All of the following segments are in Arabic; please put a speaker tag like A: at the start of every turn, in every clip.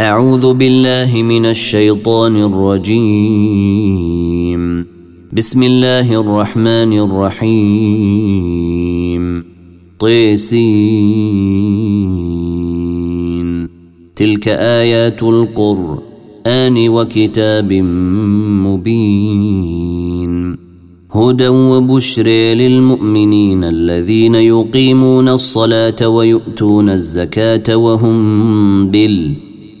A: أعوذ بالله من الشيطان الرجيم بسم الله الرحمن الرحيم طيسين تلك آيات القرآن وكتاب مبين هدى وبشر للمؤمنين الذين يقيمون الصلاة ويؤتون الزكاة وهم بالمؤمنين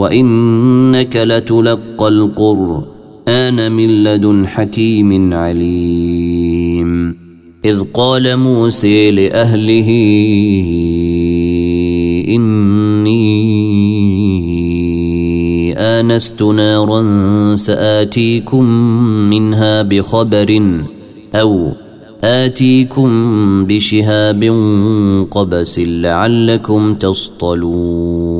A: وانك لتلقى القران من لدن حكيم عليم اذ قال موسى لاهله اني انست نارا ساتيكم منها بخبر او اتيكم بشهاب قبس لعلكم تصطلون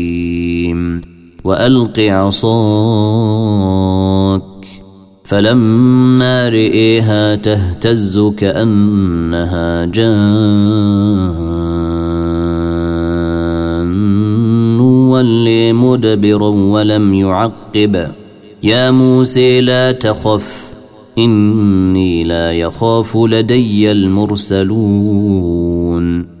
A: والق عصاك فلما رئيها تهتز كانها جان ولي مدبرا ولم يعقب يا موسى لا تخف اني لا يخاف لدي المرسلون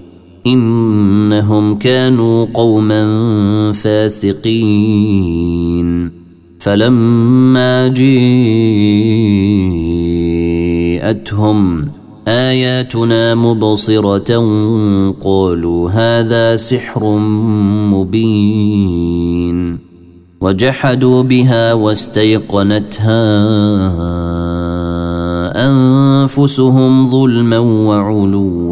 A: انهم كانوا قوما فاسقين فلما جيءتهم اياتنا مبصره قالوا هذا سحر مبين وجحدوا بها واستيقنتها انفسهم ظلما وعلوا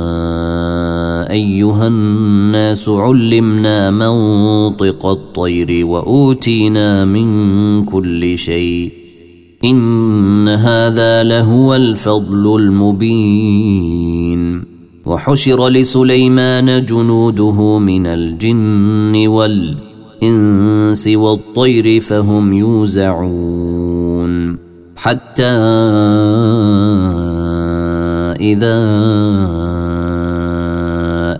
A: ايها الناس علمنا منطق الطير واوتينا من كل شيء ان هذا لهو الفضل المبين وحشر لسليمان جنوده من الجن والانس والطير فهم يوزعون حتى اذا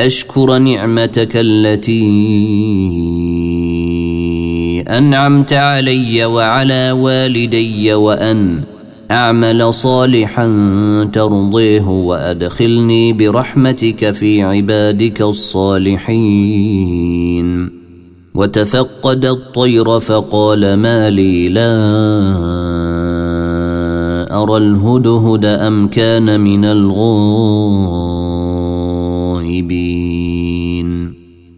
A: أشكر نعمتك التي أنعمت علي وعلى والدي وأن أعمل صالحا ترضيه وأدخلني برحمتك في عبادك الصالحين وتفقد الطير فقال ما لي لا أرى الهدهد أم كان من الغار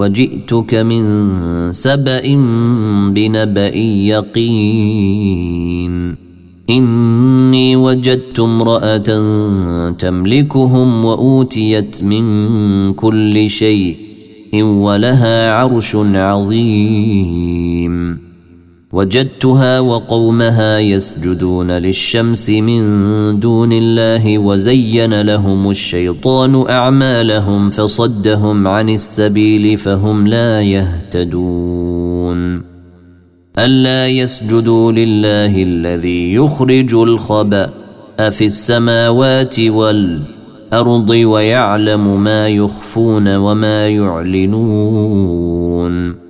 A: وجئتك من سبأ بنبأ يقين إني وجدت امرأة تملكهم وأوتيت من كل شيء إن ولها عرش عظيم وجدتها وقومها يسجدون للشمس من دون الله وزين لهم الشيطان اعمالهم فصدهم عن السبيل فهم لا يهتدون الا يسجدوا لله الذي يخرج الخبا في السماوات والارض ويعلم ما يخفون وما يعلنون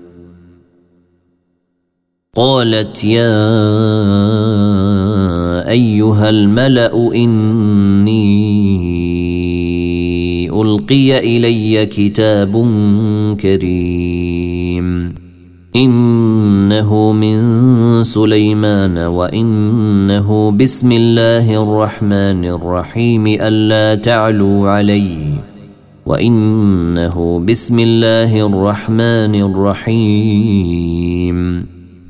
A: قالت يا ايها الملا اني القي الي كتاب كريم انه من سليمان وانه بسم الله الرحمن الرحيم الا تعلوا علي وانه بسم الله الرحمن الرحيم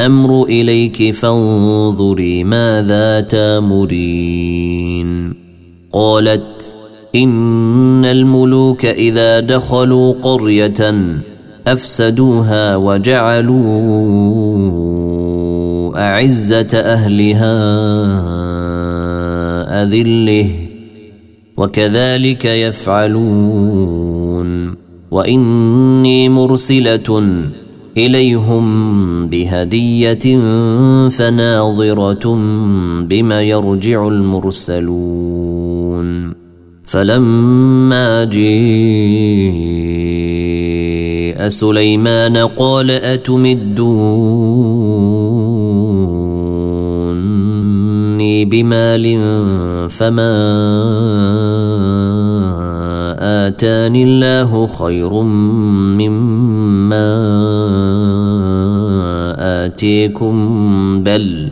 A: الامر اليك فانظري ماذا تامرين قالت ان الملوك اذا دخلوا قريه افسدوها وجعلوا اعزه اهلها اذله وكذلك يفعلون واني مرسله إليهم بهدية فناظرة بما يرجع المرسلون فلما جيء سليمان قال أتمدوني بمال فما آتاني الله خير مما آتيكم بل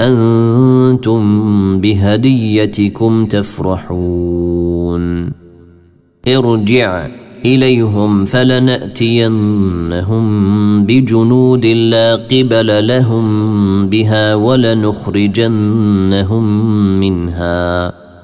A: أنتم بهديتكم تفرحون ارجع إليهم فلنأتينهم بجنود لا قبل لهم بها ولنخرجنهم منها ۖ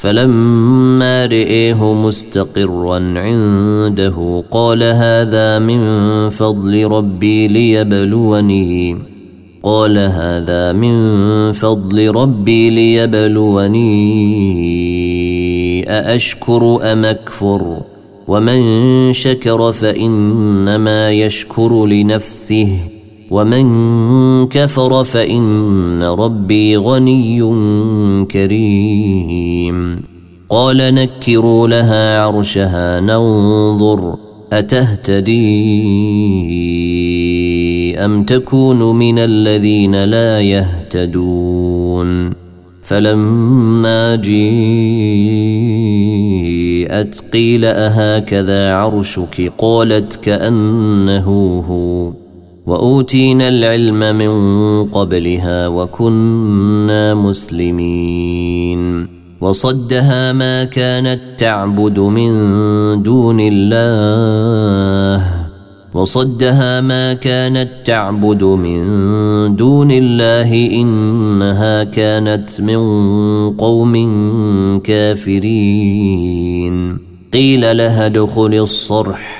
A: فلما رئيه مستقرا عنده قال هذا من فضل ربي ليبلوني قال هذا من فضل ربي ليبلوني أأشكر أم أكفر ومن شكر فإنما يشكر لنفسه ومن كفر فان ربي غني كريم قال نكروا لها عرشها ننظر اتهتدي ام تكون من الذين لا يهتدون فلما جيءت قيل اهكذا عرشك قالت كانه هو واوتينا العلم من قبلها وكنا مسلمين وصدها ما كانت تعبد من دون الله وصدها ما كانت تعبد من دون الله انها كانت من قوم كافرين قيل لها ادخل الصرح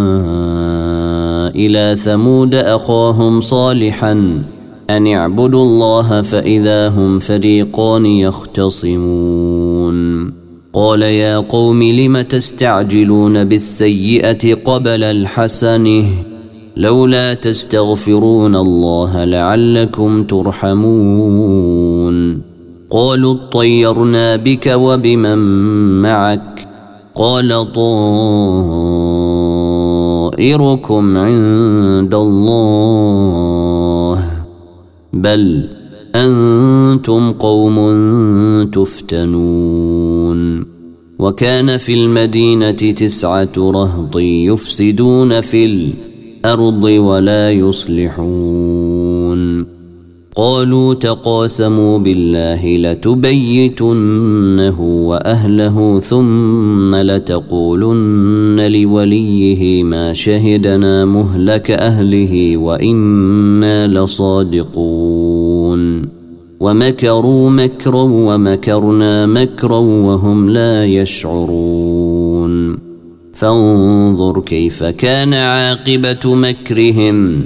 A: إلى ثمود أخاهم صالحا أن اعبدوا الله فإذا هم فريقان يختصمون قال يا قوم لم تستعجلون بالسيئة قبل الحسنه لولا تستغفرون الله لعلكم ترحمون قالوا اطيرنا بك وبمن معك قال طه مصائركم عند الله بل انتم قوم تفتنون وكان في المدينه تسعه رهط يفسدون في الارض ولا يصلحون قالوا تقاسموا بالله لتبيتنه واهله ثم لتقولن لوليه ما شهدنا مهلك اهله وانا لصادقون ومكروا مكرا ومكرنا مكرا وهم لا يشعرون فانظر كيف كان عاقبه مكرهم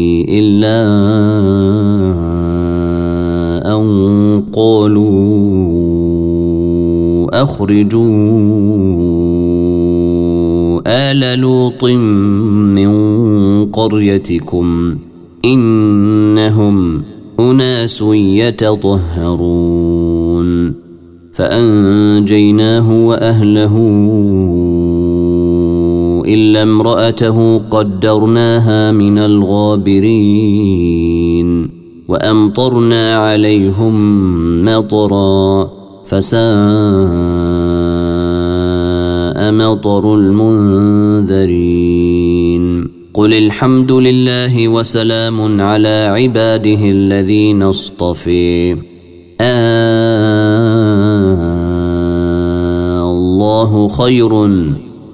A: إلا أن قالوا أخرجوا آل لوط من قريتكم إنهم أناس يتطهرون فأنجيناه وأهله إلا امرأته قدرناها من الغابرين وأمطرنا عليهم مطرا فساء مطر المنذرين قل الحمد لله وسلام على عباده الذين اصطفي آه الله خير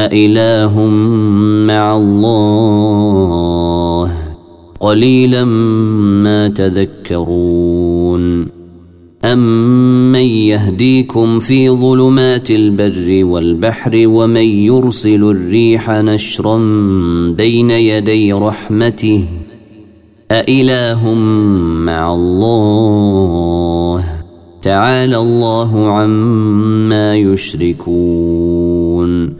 A: أإله مع الله قليلا ما تذكرون أمن يهديكم في ظلمات البر والبحر ومن يرسل الريح نشرا بين يدي رحمته أإله مع الله تعالى الله عما يشركون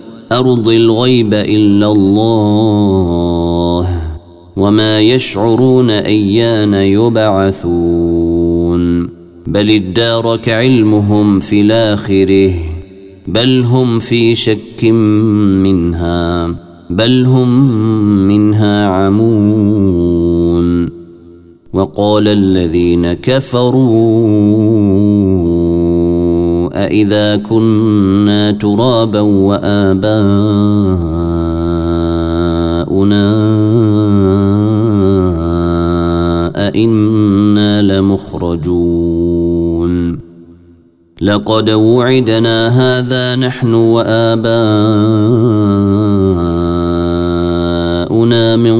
A: أرض الغيب إلا الله وما يشعرون أيان يبعثون بل ادارك علمهم في الآخره بل هم في شك منها بل هم منها عمون وقال الذين كفروا أإذا كنا ترابا وآباؤنا أإنا لمخرجون لقد وعدنا هذا نحن وآباؤنا من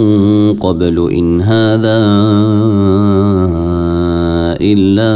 A: قبل إن هذا إلا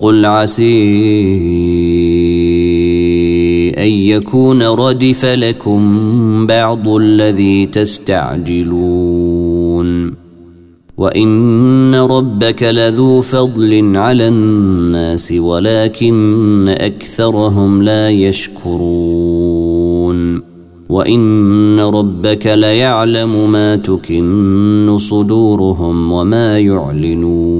A: قل عسي ان يكون ردف لكم بعض الذي تستعجلون وان ربك لذو فضل على الناس ولكن اكثرهم لا يشكرون وان ربك ليعلم ما تكن صدورهم وما يعلنون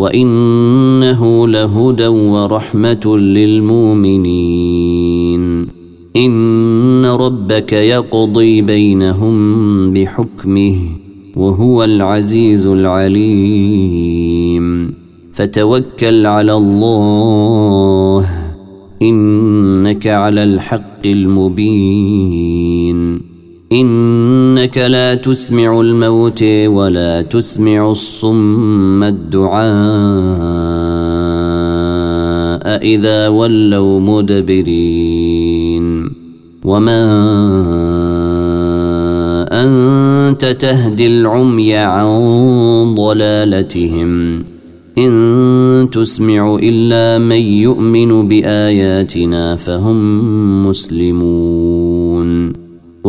A: وانه لهدى ورحمه للمؤمنين ان ربك يقضي بينهم بحكمه وهو العزيز العليم فتوكل على الله انك على الحق المبين إنك لا تسمع الموت ولا تسمع الصم الدعاء إذا ولوا مدبرين وما أنت تهدي العمي عن ضلالتهم إن تسمع إلا من يؤمن بآياتنا فهم مسلمون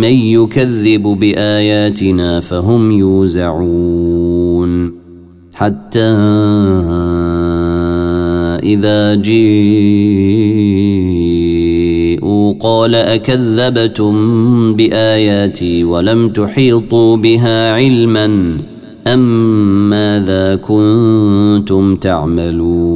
A: من يكذب باياتنا فهم يوزعون حتى اذا جيءوا قال اكذبتم باياتي ولم تحيطوا بها علما ام ماذا كنتم تعملون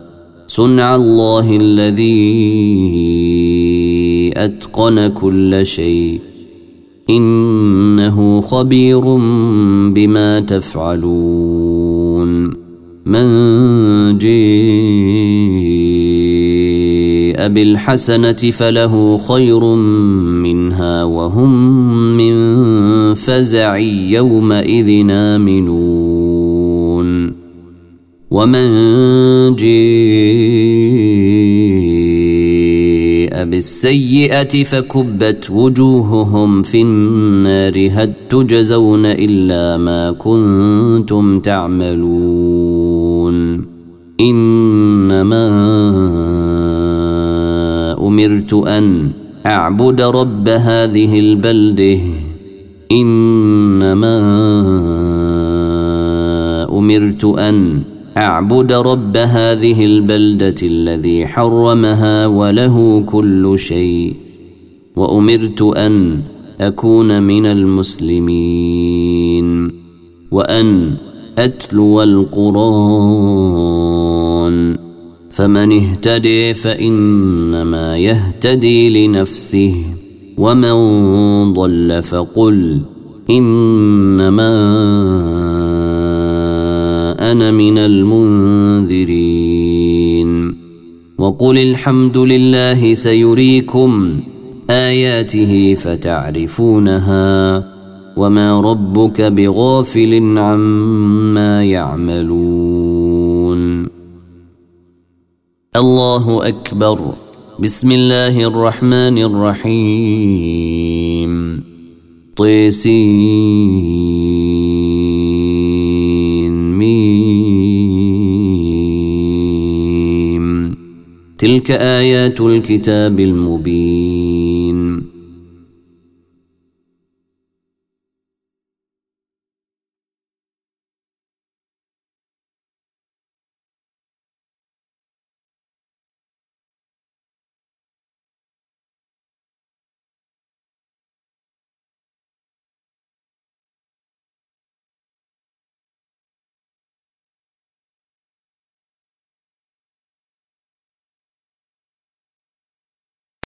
A: صنع الله الذي اتقن كل شيء انه خبير بما تفعلون من جيء بالحسنه فله خير منها وهم من فزع يومئذ امنون ومن جيء بالسيئه فكبت وجوههم في النار هل تجزون الا ما كنتم تعملون انما امرت ان اعبد رب هذه البلده انما امرت ان اعبد رب هذه البلده الذي حرمها وله كل شيء وامرت ان اكون من المسلمين وان اتلو القران فمن اهتدي فانما يهتدي لنفسه ومن ضل فقل انما انا من المنذرين وقل الحمد لله سيريكم اياته فتعرفونها وما ربك بغافل عما يعملون الله اكبر بسم الله الرحمن الرحيم طيسين تلك ايات الكتاب المبين